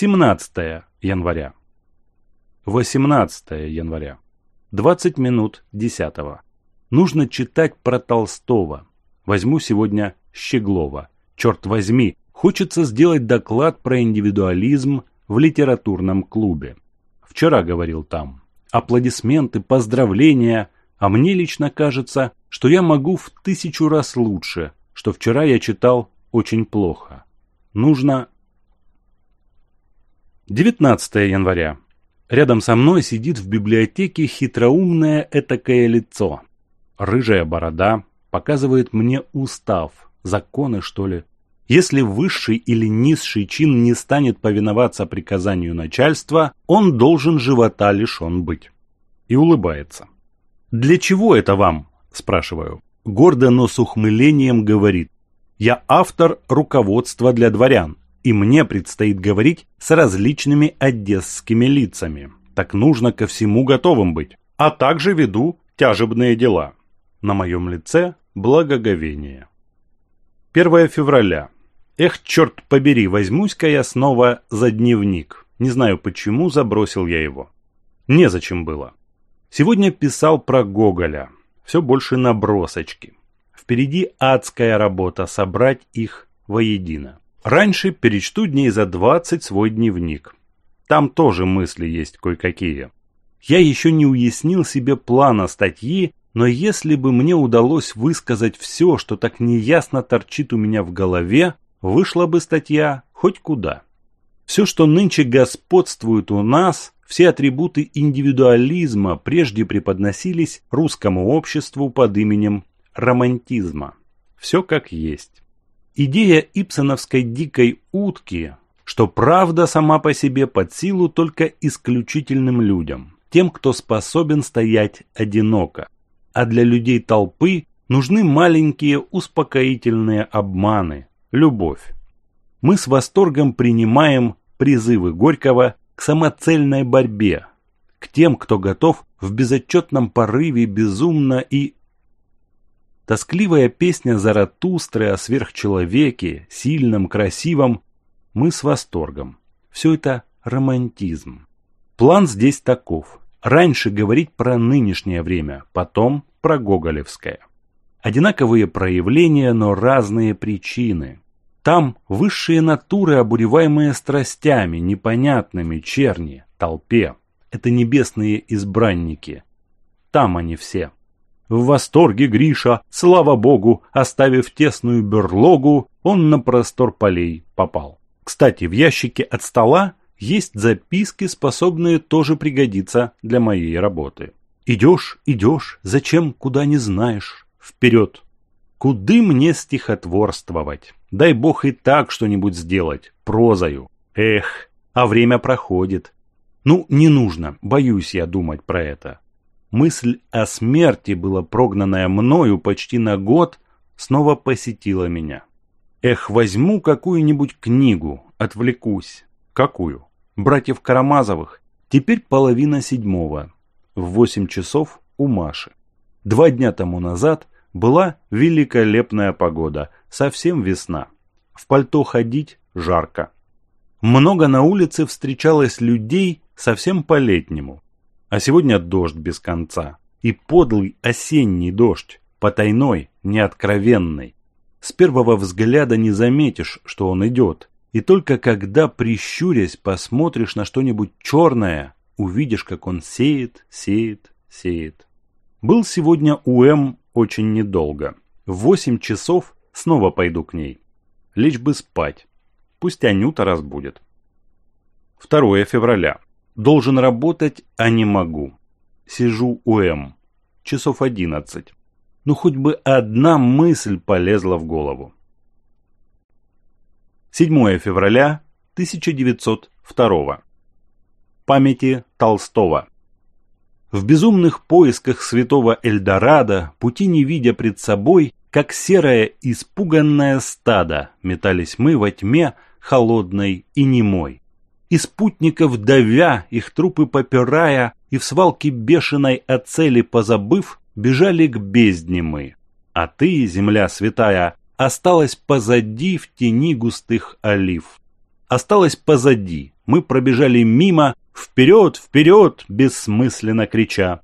17 января. 18 января. 20 минут 10. Нужно читать про Толстого. Возьму сегодня Щеглова. Черт возьми, хочется сделать доклад про индивидуализм в литературном клубе. Вчера говорил там. Аплодисменты, поздравления. А мне лично кажется, что я могу в тысячу раз лучше, что вчера я читал очень плохо. Нужно 19 января. Рядом со мной сидит в библиотеке хитроумное этакое лицо. Рыжая борода показывает мне устав, законы, что ли. Если высший или низший чин не станет повиноваться приказанию начальства, он должен живота лишен быть. И улыбается. «Для чего это вам?» – спрашиваю. Гордо, но с ухмылением говорит. «Я автор руководства для дворян и мне предстоит говорить с различными одесскими лицами. Так нужно ко всему готовым быть. А также веду тяжебные дела. На моем лице благоговение. 1 февраля. Эх, черт побери, возьмусь-ка я снова за дневник. Не знаю почему, забросил я его. Незачем было. Сегодня писал про Гоголя. Все больше набросочки. Впереди адская работа собрать их воедино. Раньше перечту дней за двадцать свой дневник. Там тоже мысли есть кое-какие. Я еще не уяснил себе плана статьи, но если бы мне удалось высказать все, что так неясно торчит у меня в голове, вышла бы статья хоть куда. Все, что нынче господствует у нас, все атрибуты индивидуализма прежде преподносились русскому обществу под именем романтизма. Все как есть. Идея ипсоновской дикой утки, что правда сама по себе под силу только исключительным людям, тем, кто способен стоять одиноко. А для людей толпы нужны маленькие успокоительные обманы, любовь. Мы с восторгом принимаем призывы Горького к самоцельной борьбе, к тем, кто готов в безотчетном порыве безумно и Тоскливая песня Заратустры о сверхчеловеке, сильном, красивом, мы с восторгом. Все это романтизм. План здесь таков. Раньше говорить про нынешнее время, потом про Гоголевское. Одинаковые проявления, но разные причины. Там высшие натуры, обуреваемые страстями, непонятными черни, толпе. Это небесные избранники. Там они все. В восторге Гриша, слава богу, оставив тесную берлогу, он на простор полей попал. Кстати, в ящике от стола есть записки, способные тоже пригодиться для моей работы. Идешь, идешь, зачем, куда не знаешь. Вперед! Куды мне стихотворствовать? Дай бог и так что-нибудь сделать, прозою. Эх, а время проходит. Ну, не нужно, боюсь я думать про это мысль о смерти, была прогнанная мною почти на год, снова посетила меня. Эх, возьму какую-нибудь книгу, отвлекусь. Какую? Братьев Карамазовых. Теперь половина седьмого. В восемь часов у Маши. Два дня тому назад была великолепная погода, совсем весна. В пальто ходить жарко. Много на улице встречалось людей совсем по-летнему. А сегодня дождь без конца. И подлый осенний дождь, потайной, неоткровенный. С первого взгляда не заметишь, что он идет. И только когда, прищурясь, посмотришь на что-нибудь черное, увидишь, как он сеет, сеет, сеет. Был сегодня у М очень недолго. В восемь часов снова пойду к ней. Лечь бы спать. Пусть Анюта разбудит. Второе февраля. Должен работать, а не могу. Сижу у М. Часов одиннадцать. Ну, хоть бы одна мысль полезла в голову. 7 февраля 1902. Памяти Толстого. В безумных поисках святого Эльдорадо, пути не видя пред собой, как серое испуганное стадо, метались мы во тьме холодной и немой и спутников давя, их трупы попирая, и в свалке бешеной о цели позабыв, бежали к бездне мы. А ты, земля святая, осталась позади в тени густых олив. Осталась позади, мы пробежали мимо, вперед, вперед, бессмысленно крича.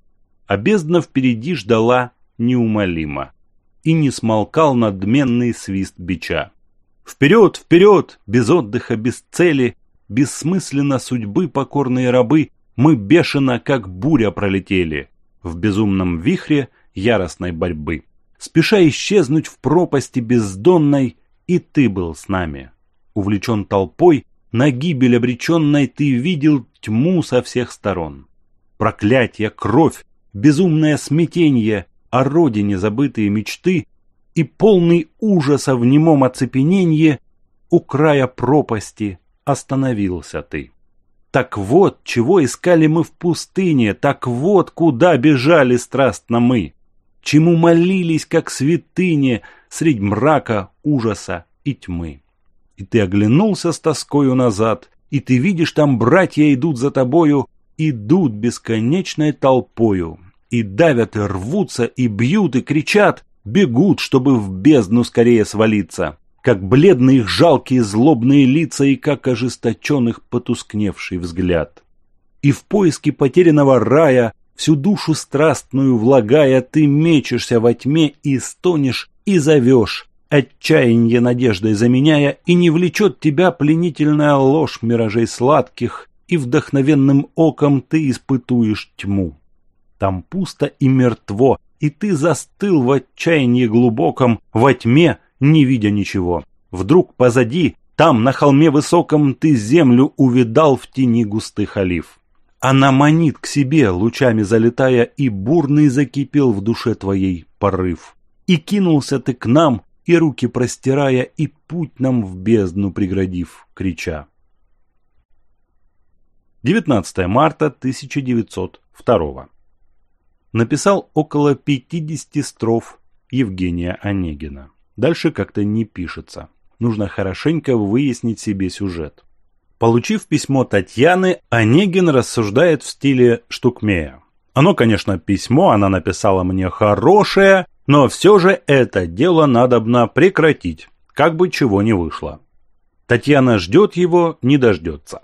А бездна впереди ждала неумолимо. И не смолкал надменный свист бича. Вперед, вперед, без отдыха, без цели, бессмысленно судьбы покорные рабы, мы бешено, как буря, пролетели в безумном вихре яростной борьбы. Спеша исчезнуть в пропасти бездонной, и ты был с нами. Увлечен толпой, на гибель обреченной ты видел тьму со всех сторон. Проклятье, кровь, безумное смятение, о родине забытые мечты и полный ужаса в немом оцепененье у края пропасти остановился ты. Так вот, чего искали мы в пустыне, так вот, куда бежали страстно мы, чему молились, как святыне, средь мрака, ужаса и тьмы. И ты оглянулся с тоскою назад, и ты видишь, там братья идут за тобою, идут бесконечной толпою, и давят, и рвутся, и бьют, и кричат, бегут, чтобы в бездну скорее свалиться как бледны их жалкие злобные лица и как ожесточен их потускневший взгляд. И в поиске потерянного рая, всю душу страстную влагая, ты мечешься во тьме и стонешь и зовешь, отчаяние надеждой заменяя, и не влечет тебя пленительная ложь миражей сладких, и вдохновенным оком ты испытуешь тьму. Там пусто и мертво, и ты застыл в отчаянии глубоком, во тьме, не видя ничего. Вдруг позади, там, на холме высоком, ты землю увидал в тени густых олив. Она манит к себе, лучами залетая, и бурный закипел в душе твоей порыв. И кинулся ты к нам, и руки простирая, и путь нам в бездну преградив, крича. 19 марта 1902 Написал около 50 строф Евгения Онегина. Дальше как-то не пишется. Нужно хорошенько выяснить себе сюжет. Получив письмо Татьяны, Онегин рассуждает в стиле «штукмея». Оно, конечно, письмо, она написала мне хорошее, но все же это дело надобно прекратить, как бы чего не вышло. Татьяна ждет его, не дождется.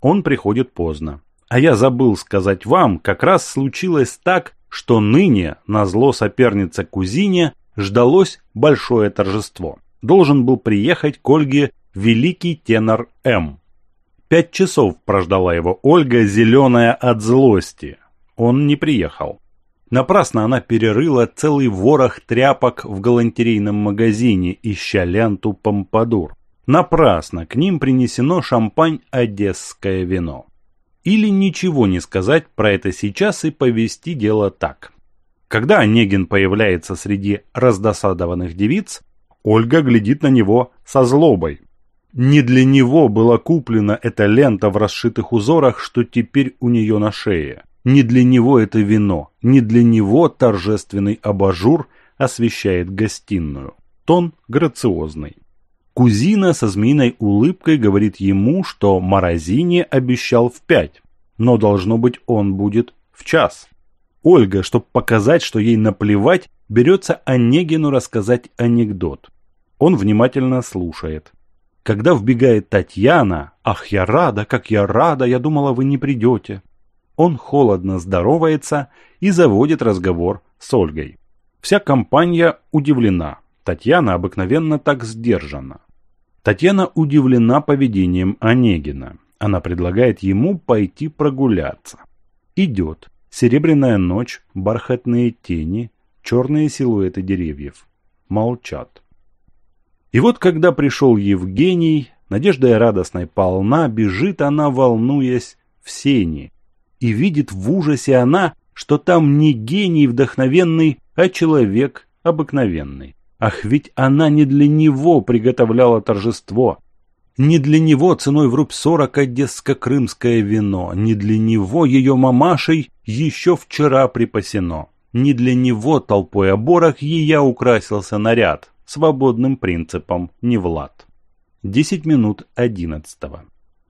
Он приходит поздно. А я забыл сказать вам, как раз случилось так, что ныне, на зло соперница кузине, ждалось большое торжество. Должен был приехать к Ольге великий тенор М. Пять часов прождала его Ольга, зеленая от злости. Он не приехал. Напрасно она перерыла целый ворох тряпок в галантерейном магазине, ища ленту помпадур. Напрасно к ним принесено шампань «Одесское вино». Или ничего не сказать про это сейчас и повести дело так. Когда Онегин появляется среди раздосадованных девиц, Ольга глядит на него со злобой. Не для него была куплена эта лента в расшитых узорах, что теперь у нее на шее. Не для него это вино, не для него торжественный абажур освещает гостиную. Тон грациозный. Кузина со змеиной улыбкой говорит ему, что Морозине обещал в пять, но, должно быть, он будет в час. Ольга, чтобы показать, что ей наплевать, берется Онегину рассказать анекдот. Он внимательно слушает. Когда вбегает Татьяна, «Ах, я рада, как я рада, я думала, вы не придете». Он холодно здоровается и заводит разговор с Ольгой. Вся компания удивлена. Татьяна обыкновенно так сдержана. Татьяна удивлена поведением Онегина. Она предлагает ему пойти прогуляться. Идет. Серебряная ночь, бархатные тени, черные силуэты деревьев. Молчат. И вот когда пришел Евгений, надеждой радостной полна, бежит она, волнуясь, в сени. И видит в ужасе она, что там не гений вдохновенный, а человек обыкновенный. Ах, ведь она не для него приготовляла торжество, не для него ценой в руб сорок одесско-крымское вино, не для него ее мамашей еще вчера припасено. Не для него толпой оборок ея украсился наряд, свободным принципом не Влад. 10 минут 11.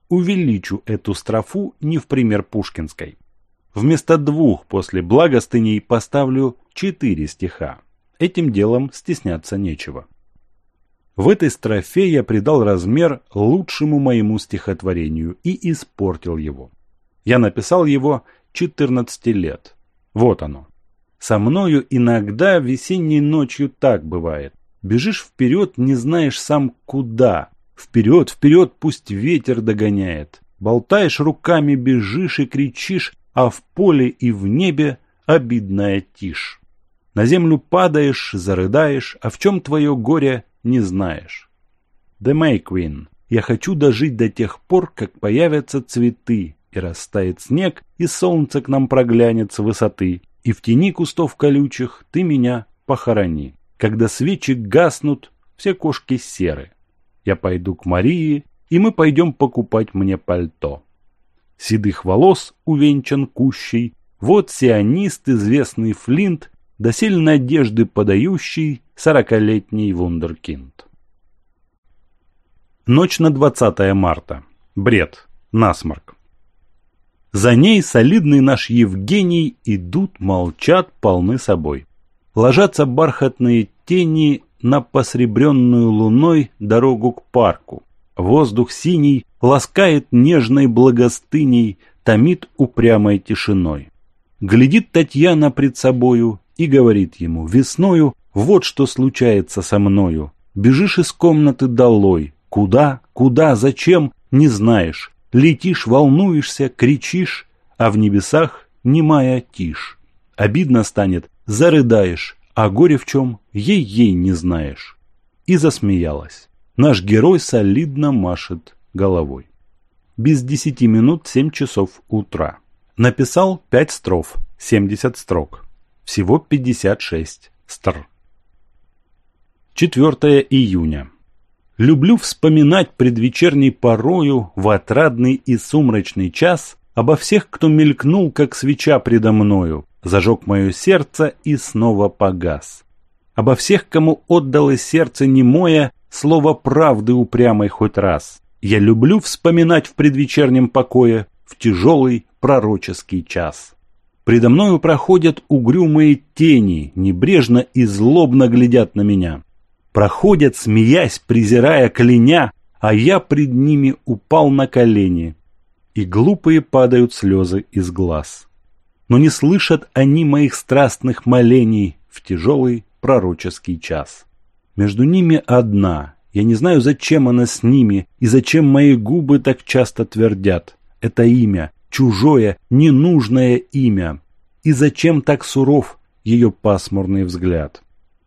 Увеличу эту строфу не в пример пушкинской. Вместо двух после благостыней поставлю четыре стиха. Этим делом стесняться нечего. В этой строфе я придал размер лучшему моему стихотворению и испортил его. Я написал его 14 лет. Вот оно. Со мною иногда весенней ночью так бывает. Бежишь вперед, не знаешь сам куда. Вперед, вперед, пусть ветер догоняет. Болтаешь руками, бежишь и кричишь, а в поле и в небе обидная тишь. На землю падаешь, зарыдаешь, а в чем твое горе не знаешь. Демей Квин, я хочу дожить до тех пор, как появятся цветы, и растает снег, и солнце к нам проглянет с высоты, и в тени кустов колючих ты меня похорони. Когда свечи гаснут, все кошки серы. Я пойду к Марии, и мы пойдем покупать мне пальто. Седых волос увенчан кущей, вот сионист, известный Флинт, Досель сильной одежды подающий сорокалетний вундеркинд. Ночь на 20 марта. Бред. Насморк. За ней солидный наш Евгений идут, молчат, полны собой. Ложатся бархатные тени на посребренную луной дорогу к парку. Воздух синий ласкает нежной благостыней, томит упрямой тишиной. Глядит Татьяна пред собою, и говорит ему «Весною вот что случается со мною. Бежишь из комнаты долой. Куда, куда, зачем, не знаешь. Летишь, волнуешься, кричишь, а в небесах немая тишь. Обидно станет, зарыдаешь, а горе в чем ей-ей не знаешь». И засмеялась. Наш герой солидно машет головой. Без десяти минут семь часов утра. Написал пять строф, семьдесят строк всего 56 стр. 4 июня. Люблю вспоминать предвечерней порою в отрадный и сумрачный час обо всех, кто мелькнул, как свеча предо мною, зажег мое сердце и снова погас. Обо всех, кому отдалось сердце немое, слово правды упрямой хоть раз. Я люблю вспоминать в предвечернем покое, в тяжелый пророческий час. Предо мною проходят угрюмые тени, небрежно и злобно глядят на меня. Проходят, смеясь, презирая, кляня, а я пред ними упал на колени. И глупые падают слезы из глаз. Но не слышат они моих страстных молений в тяжелый пророческий час. Между ними одна. Я не знаю, зачем она с ними и зачем мои губы так часто твердят. Это имя, чужое, ненужное имя. И зачем так суров ее пасмурный взгляд?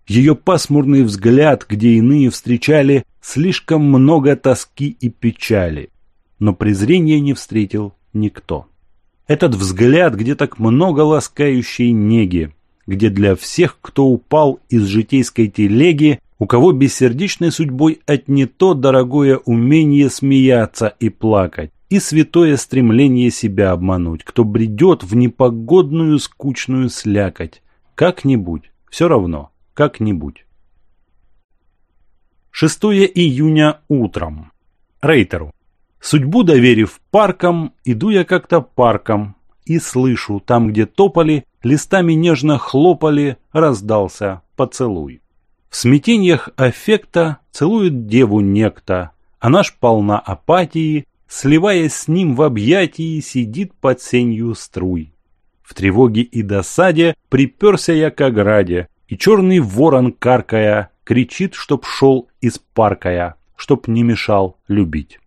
Ее пасмурный взгляд, где иные встречали слишком много тоски и печали, но презрения не встретил никто. Этот взгляд, где так много ласкающей неги, где для всех, кто упал из житейской телеги, у кого бессердечной судьбой отнято дорогое умение смеяться и плакать, и святое стремление себя обмануть, кто бредет в непогодную скучную слякоть. Как-нибудь, все равно, как-нибудь. 6 июня утром. Рейтеру. Судьбу доверив паркам, иду я как-то парком и слышу, там, где топали, листами нежно хлопали, раздался поцелуй. В смятениях аффекта целует деву некто, она ж полна апатии, сливаясь с ним в объятии, сидит под сенью струй. В тревоге и досаде приперся я к ограде, и черный ворон, каркая, кричит, чтоб шел из паркая, чтоб не мешал любить.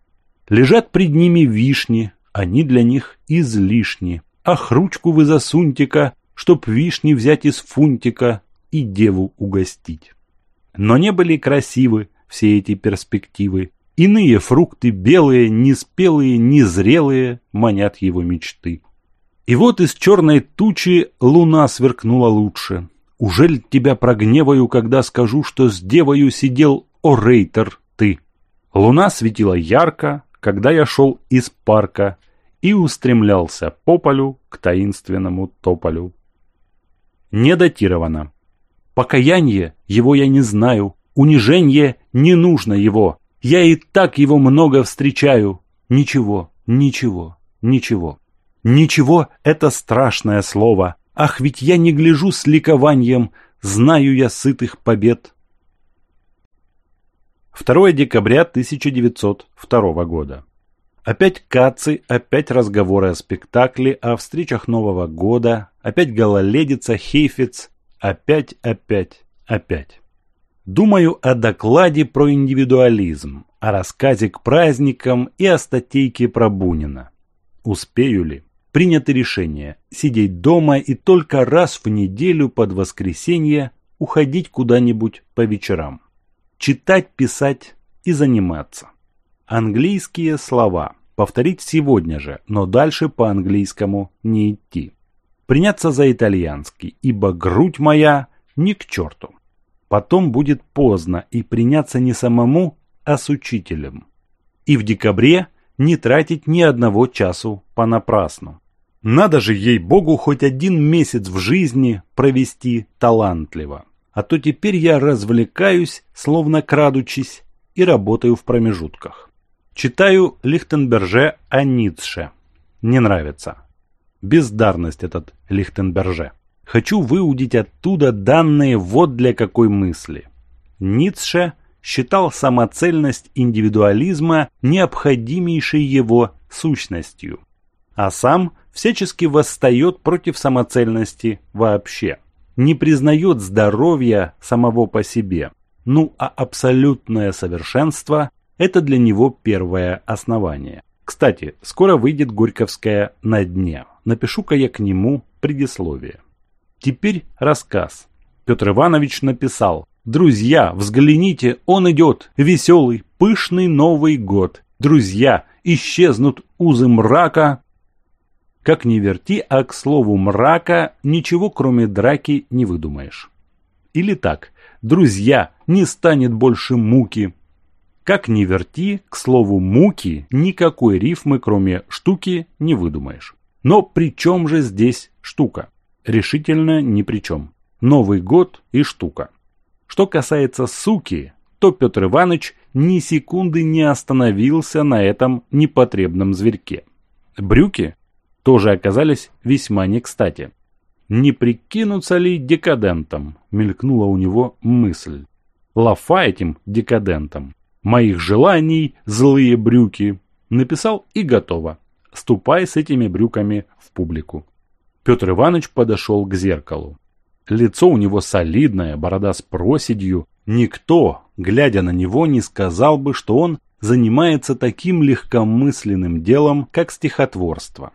Лежат пред ними вишни, они для них излишни. Ах, ручку вы засуньте-ка, чтоб вишни взять из фунтика и деву угостить. Но не были красивы все эти перспективы, Иные фрукты, белые, неспелые, незрелые, манят его мечты. И вот из черной тучи луна сверкнула лучше. Ужель тебя прогневаю, когда скажу, что с девою сидел орейтор ты? Луна светила ярко, когда я шел из парка и устремлялся по полю к таинственному тополю. Не датировано. Покаяние, его я не знаю, унижение, не нужно его, я и так его много встречаю. Ничего, ничего, ничего. Ничего — это страшное слово. Ах, ведь я не гляжу с ликованием, знаю я сытых побед. 2 декабря 1902 года. Опять кацы, опять разговоры о спектакле, о встречах Нового года, опять гололедица, хейфец, опять, опять, опять. Думаю о докладе про индивидуализм, о рассказе к праздникам и о статейке про Бунина. Успею ли? Принято решение сидеть дома и только раз в неделю под воскресенье уходить куда-нибудь по вечерам. Читать, писать и заниматься. Английские слова. Повторить сегодня же, но дальше по английскому не идти. Приняться за итальянский, ибо грудь моя не к черту. Потом будет поздно и приняться не самому, а с учителем. И в декабре не тратить ни одного часу понапрасну. Надо же ей-богу хоть один месяц в жизни провести талантливо. А то теперь я развлекаюсь, словно крадучись, и работаю в промежутках. Читаю Лихтенберже о Ницше. Не нравится. Бездарность этот Лихтенберже. Хочу выудить оттуда данные вот для какой мысли. Ницше считал самоцельность индивидуализма необходимейшей его сущностью, а сам всячески восстает против самоцельности вообще, не признает здоровья самого по себе. Ну а абсолютное совершенство – это для него первое основание. Кстати, скоро выйдет Горьковская «На дне». Напишу-ка я к нему предисловие. Теперь рассказ. Петр Иванович написал «Друзья, взгляните, он идет, веселый, пышный Новый год. Друзья, исчезнут узы мрака». Как ни верти, а к слову «мрака» ничего кроме драки не выдумаешь. Или так «Друзья, не станет больше муки». Как ни верти, к слову «муки» никакой рифмы, кроме «штуки», не выдумаешь. Но при чем же здесь штука? решительно ни при чем. Новый год и штука. Что касается суки, то Петр Иванович ни секунды не остановился на этом непотребном зверьке. Брюки тоже оказались весьма не кстати. «Не прикинуться ли декадентом?» – мелькнула у него мысль. «Лафа этим декадентом. Моих желаний злые брюки». Написал и готово. «Ступай с этими брюками в публику». Петр Иванович подошел к зеркалу. Лицо у него солидное, борода с проседью. Никто, глядя на него, не сказал бы, что он занимается таким легкомысленным делом, как стихотворство.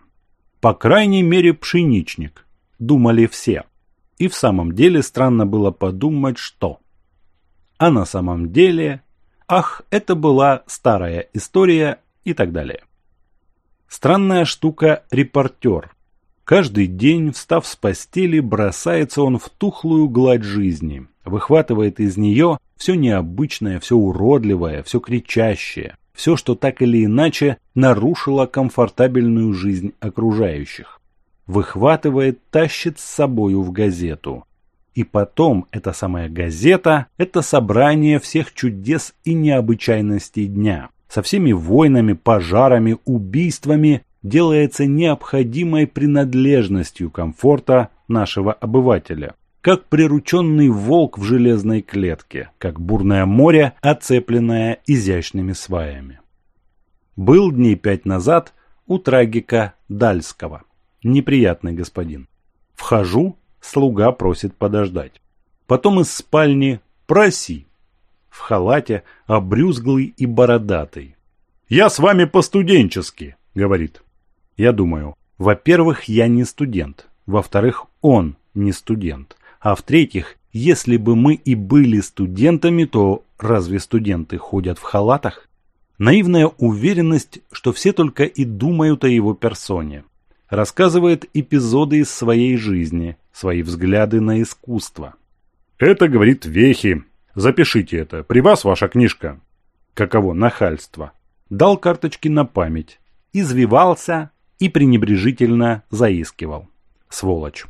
По крайней мере, пшеничник, думали все. И в самом деле странно было подумать, что. А на самом деле, ах, это была старая история и так далее. Странная штука репортер. Каждый день, встав с постели, бросается он в тухлую гладь жизни, выхватывает из нее все необычное, все уродливое, все кричащее, все, что так или иначе нарушило комфортабельную жизнь окружающих. Выхватывает, тащит с собою в газету. И потом эта самая газета – это собрание всех чудес и необычайностей дня, со всеми войнами, пожарами, убийствами делается необходимой принадлежностью комфорта нашего обывателя, как прирученный волк в железной клетке, как бурное море, оцепленное изящными сваями. Был дней пять назад у трагика Дальского, неприятный господин. Вхожу, слуга просит подождать. Потом из спальни «Проси!» В халате, обрюзглый и бородатый. «Я с вами по-студенчески», — говорит. Я думаю, во-первых, я не студент. Во-вторых, он не студент. А в-третьих, если бы мы и были студентами, то разве студенты ходят в халатах? Наивная уверенность, что все только и думают о его персоне. Рассказывает эпизоды из своей жизни, свои взгляды на искусство. «Это, — говорит Вехи, — запишите это, при вас ваша книжка». Каково нахальство. Дал карточки на память. Извивался, и пренебрежительно заискивал. Сволочь.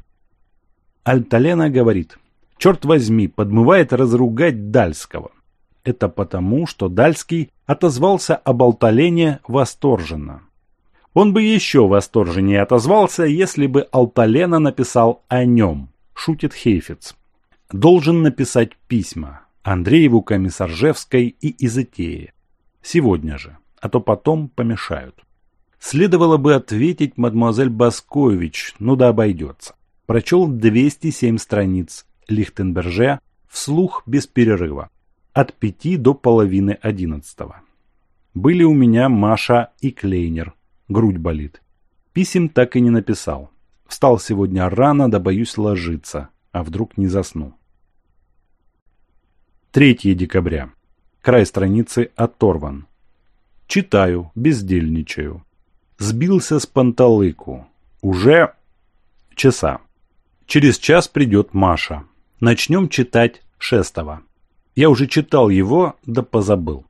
Альталена говорит, черт возьми, подмывает разругать Дальского. Это потому, что Дальский отозвался об Алталене восторженно. Он бы еще восторженнее отозвался, если бы Алталена написал о нем, шутит Хейфиц. Должен написать письма Андрееву Комиссаржевской и Изытее. Сегодня же, а то потом помешают. Следовало бы ответить мадемуазель Баскович, но да обойдется. Прочел 207 страниц Лихтенберже вслух без перерыва. От пяти до половины 11. Были у меня Маша и Клейнер. Грудь болит. Писем так и не написал. Встал сегодня рано, да боюсь ложиться, а вдруг не засну. 3 декабря. Край страницы оторван. Читаю, бездельничаю сбился с панталыку. Уже часа. Через час придет Маша. Начнем читать Шестова. Я уже читал его, да позабыл.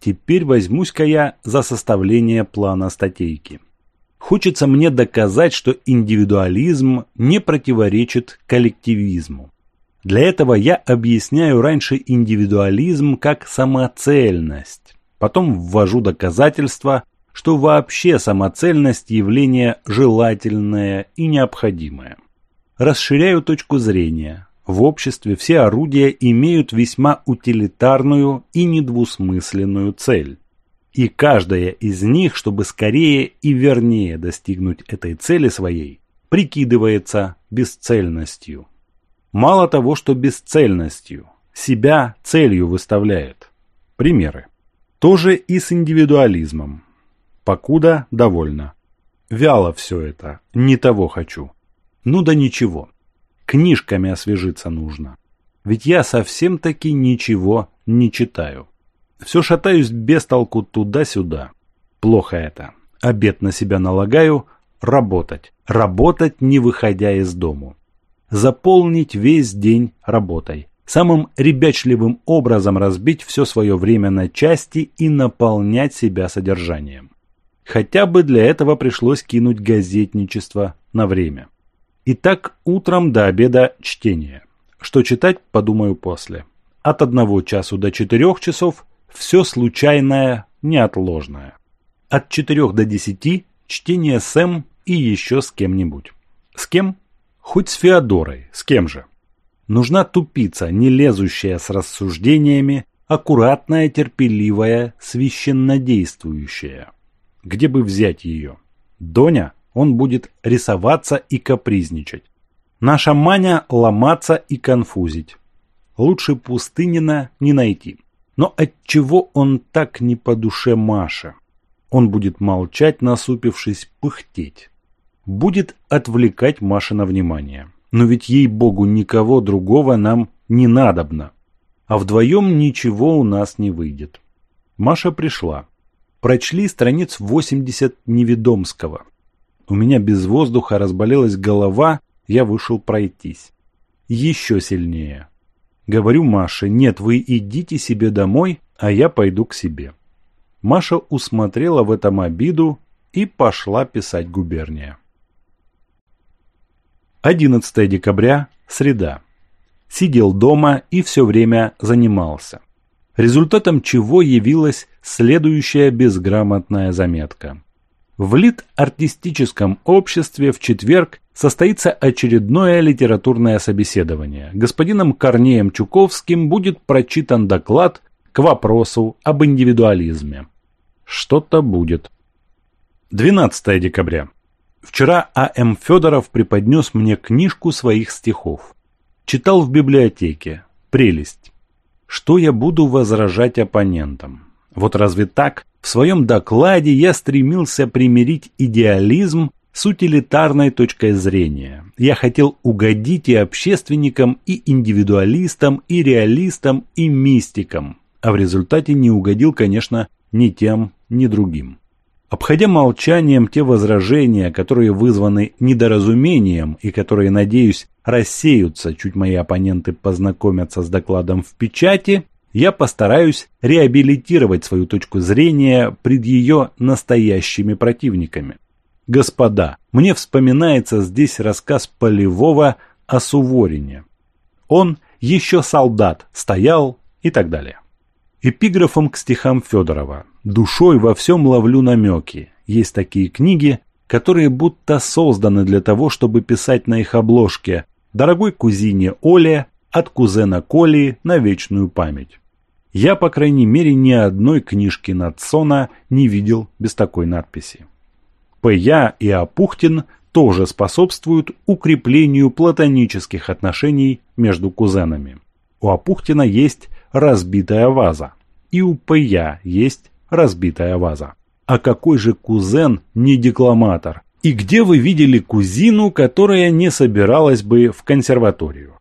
Теперь возьмусь-ка я за составление плана статейки. Хочется мне доказать, что индивидуализм не противоречит коллективизму. Для этого я объясняю раньше индивидуализм как самоцельность, потом ввожу доказательства, что вообще самоцельность явление желательное и необходимое. Расширяю точку зрения. В обществе все орудия имеют весьма утилитарную и недвусмысленную цель. И каждая из них, чтобы скорее и вернее достигнуть этой цели своей, прикидывается бесцельностью. Мало того, что бесцельностью, себя целью выставляет. Примеры. То же и с индивидуализмом. Покуда довольно. Вяло все это, не того хочу. Ну да ничего. Книжками освежиться нужно. Ведь я совсем-таки ничего не читаю. Все шатаюсь без толку туда-сюда. Плохо это. Обед на себя налагаю. Работать. Работать, не выходя из дому. Заполнить весь день работой. Самым ребячливым образом разбить все свое время на части и наполнять себя содержанием. Хотя бы для этого пришлось кинуть газетничество на время. Итак, утром до обеда чтение. Что читать, подумаю после. От одного часу до четырех часов все случайное, неотложное. От четырех до десяти чтение сэм и еще с кем-нибудь. С кем? Хоть с Феодорой, с кем же. Нужна тупица, не лезущая с рассуждениями, аккуратная, терпеливая, священнодействующая где бы взять ее. Доня, он будет рисоваться и капризничать. Наша маня ломаться и конфузить. Лучше Пустынина не найти. Но отчего он так не по душе Маше? Он будет молчать, насупившись, пыхтеть. Будет отвлекать Маша на внимание. Но ведь ей-богу никого другого нам не надобно. А вдвоем ничего у нас не выйдет. Маша пришла. Прочли страниц 80 Неведомского. У меня без воздуха разболелась голова, я вышел пройтись. Еще сильнее. Говорю Маше, нет, вы идите себе домой, а я пойду к себе. Маша усмотрела в этом обиду и пошла писать губерния. 11 декабря, среда. Сидел дома и все время занимался результатом чего явилась следующая безграмотная заметка. В лит-артистическом обществе в четверг состоится очередное литературное собеседование. Господином Корнеем Чуковским будет прочитан доклад к вопросу об индивидуализме. Что-то будет. 12 декабря. Вчера А.М. Федоров преподнес мне книжку своих стихов. Читал в библиотеке. Прелесть что я буду возражать оппонентам. Вот разве так? В своем докладе я стремился примирить идеализм с утилитарной точкой зрения. Я хотел угодить и общественникам, и индивидуалистам, и реалистам, и мистикам. А в результате не угодил, конечно, ни тем, ни другим. Обходя молчанием те возражения, которые вызваны недоразумением и которые, надеюсь, рассеются, чуть мои оппоненты познакомятся с докладом в печати, я постараюсь реабилитировать свою точку зрения пред ее настоящими противниками. Господа, мне вспоминается здесь рассказ Полевого о Суворине. Он еще солдат, стоял и так далее. Эпиграфом к стихам Федорова. Душой во всем ловлю намеки. Есть такие книги, которые будто созданы для того, чтобы писать на их обложке дорогой кузине Оле от кузена Коли на вечную память. Я, по крайней мере, ни одной книжки Натсона не видел без такой надписи. П.Я. и Апухтин тоже способствуют укреплению платонических отношений между кузенами. У Апухтина есть разбитая ваза, и у П.Я. есть разбитая ваза. А какой же кузен не декламатор, и где вы видели кузину, которая не собиралась бы в консерваторию?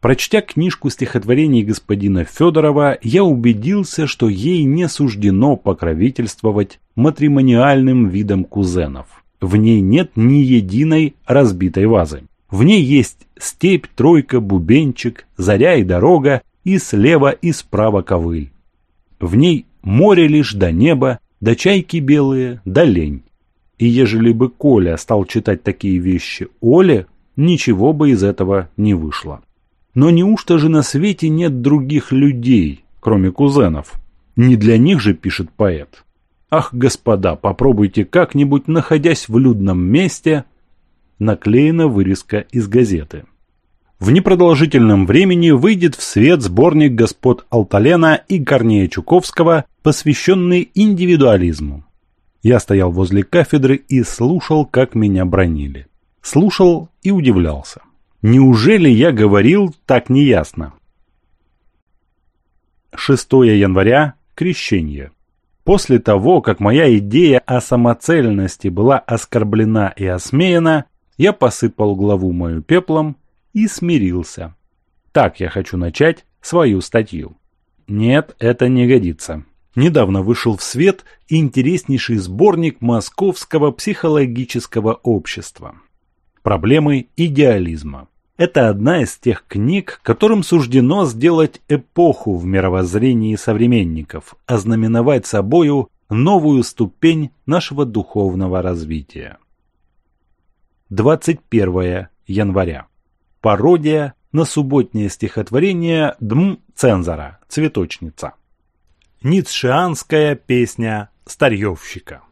Прочтя книжку стихотворений господина Федорова, я убедился, что ей не суждено покровительствовать матримониальным видам кузенов. В ней нет ни единой разбитой вазы. В ней есть степь, тройка, бубенчик, заря и дорога, и слева, и справа ковыль. В ней море лишь до неба, до чайки белые, до лень. И ежели бы Коля стал читать такие вещи Оле, ничего бы из этого не вышло. Но неужто же на свете нет других людей, кроме кузенов? Не для них же пишет поэт. Ах, господа, попробуйте как-нибудь, находясь в людном месте, наклеена вырезка из газеты. В непродолжительном времени выйдет в свет сборник господ Алталена и Корнея Чуковского, посвященный индивидуализму. Я стоял возле кафедры и слушал, как меня бронили. Слушал и удивлялся. Неужели я говорил так неясно? 6 января – Крещение. После того, как моя идея о самоцельности была оскорблена и осмеяна, я посыпал главу мою пеплом и смирился. Так я хочу начать свою статью. Нет, это не годится недавно вышел в свет интереснейший сборник Московского психологического общества «Проблемы идеализма». Это одна из тех книг, которым суждено сделать эпоху в мировоззрении современников, ознаменовать собою новую ступень нашего духовного развития. 21 января. Пародия на субботнее стихотворение «Дм Цензора. Цветочница» ницшианская песня старьевщика.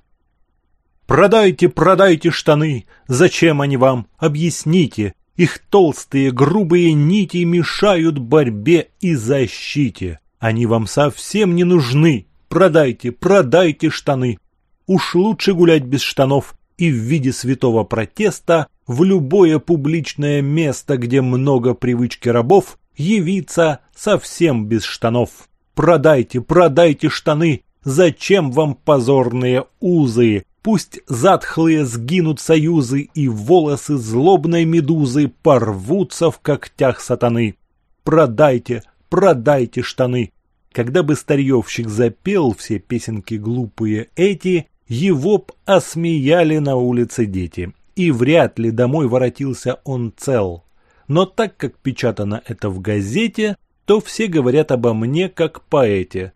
Продайте, продайте штаны, зачем они вам, объясните, их толстые грубые нити мешают борьбе и защите. Они вам совсем не нужны. Продайте, продайте штаны. Уж лучше гулять без штанов и в виде святого протеста в любое публичное место, где много привычки рабов, явиться совсем без штанов. Продайте, продайте штаны! Зачем вам позорные узы? Пусть затхлые сгинут союзы, и волосы злобной медузы порвутся в когтях сатаны. Продайте, продайте штаны. Когда бы старьевщик запел все песенки глупые эти, его б осмеяли на улице дети. И вряд ли домой воротился он цел. Но так как печатано это в газете, то все говорят обо мне как поэте.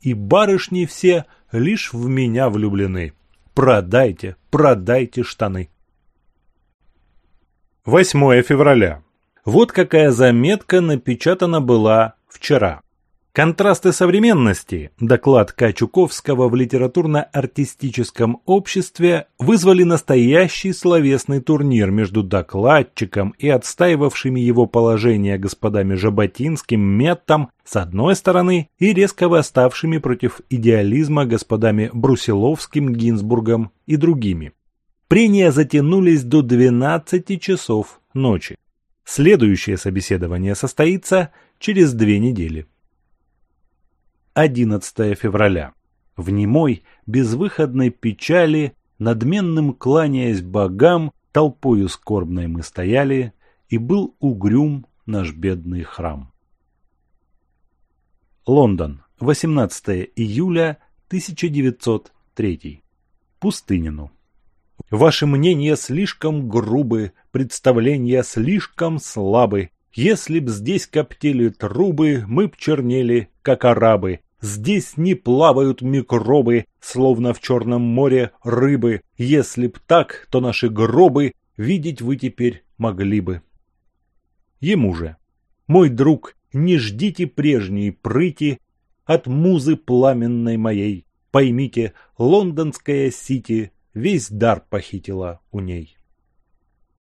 И барышни все лишь в меня влюблены. Продайте, продайте штаны. 8 февраля. Вот какая заметка напечатана была вчера. Контрасты современности, доклад Качуковского в литературно-артистическом обществе вызвали настоящий словесный турнир между докладчиком и отстаивавшими его положение господами Жаботинским, Меттом с одной стороны и резко восставшими против идеализма господами Брусиловским, Гинзбургом и другими. Прения затянулись до 12 часов ночи. Следующее собеседование состоится через две недели. 11 февраля. В немой, безвыходной печали, надменным кланяясь богам, толпою скорбной мы стояли, и был угрюм наш бедный храм. Лондон, 18 июля 1903. Пустынину. Ваши мнения слишком грубы, представления слишком слабы. Если б здесь коптили трубы, мы б чернели, как арабы. Здесь не плавают микробы, словно в Черном море рыбы. Если б так, то наши гробы видеть вы теперь могли бы. Ему же. Мой друг, не ждите прежней прыти от музы пламенной моей. Поймите, лондонская сити весь дар похитила у ней.